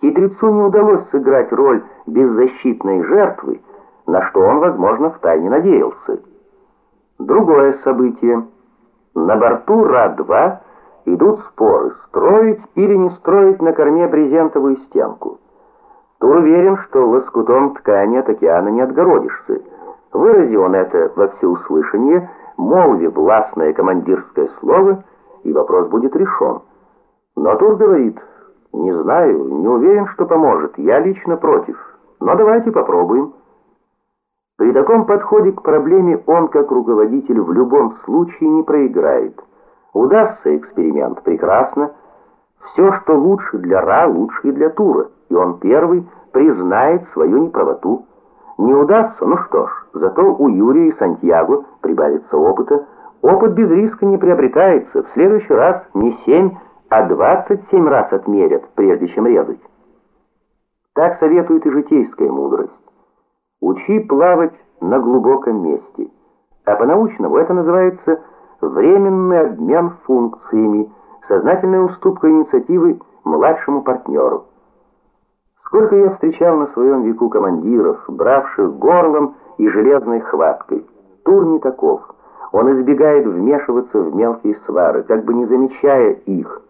Хитрецу не удалось сыграть роль беззащитной жертвы, на что он, возможно, втайне надеялся. Другое событие. На борту Ра-2 идут споры, строить или не строить на корме брезентовую стенку. Тур уверен, что лоскутом ткани от океана не отгородишься. Вырази он это во всеуслышание, молви властное командирское слово, и вопрос будет решен. Но Тур говорит, не знаю, не уверен, что поможет, я лично против, но давайте попробуем. При таком подходе к проблеме он, как руководитель, в любом случае не проиграет. Удастся эксперимент, прекрасно. Все, что лучше для Ра, лучше и для Тура, и он первый признает свою неправоту. Не удастся, ну что ж, зато у Юрия и Сантьяго прибавится опыта. Опыт без риска не приобретается, в следующий раз не семь, а двадцать семь раз отмерят, прежде чем резать. Так советует и житейская мудрость. Учи плавать на глубоком месте. А по-научному это называется временный обмен функциями, сознательная уступка инициативы младшему партнеру. Сколько я встречал на своем веку командиров, бравших горлом и железной хваткой. Тур не таков. Он избегает вмешиваться в мелкие свары, как бы не замечая их,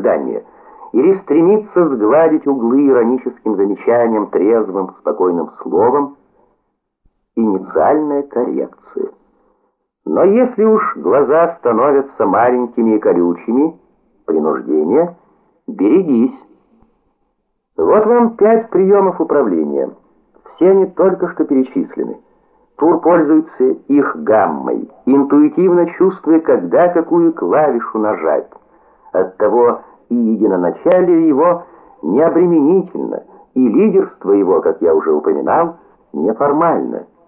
в ожидании, или стремится сгладить углы ироническим замечанием, трезвым, спокойным словом, инициальная коррекция. Но если уж глаза становятся маленькими и колючими, принуждение, берегись. Вот вам пять приемов управления. Все они только что перечислены. Тур пользуется их гаммой, интуитивно чувствуя, когда какую клавишу нажать. Оттого и единоначалие его необременительно, и лидерство его, как я уже упоминал, неформально –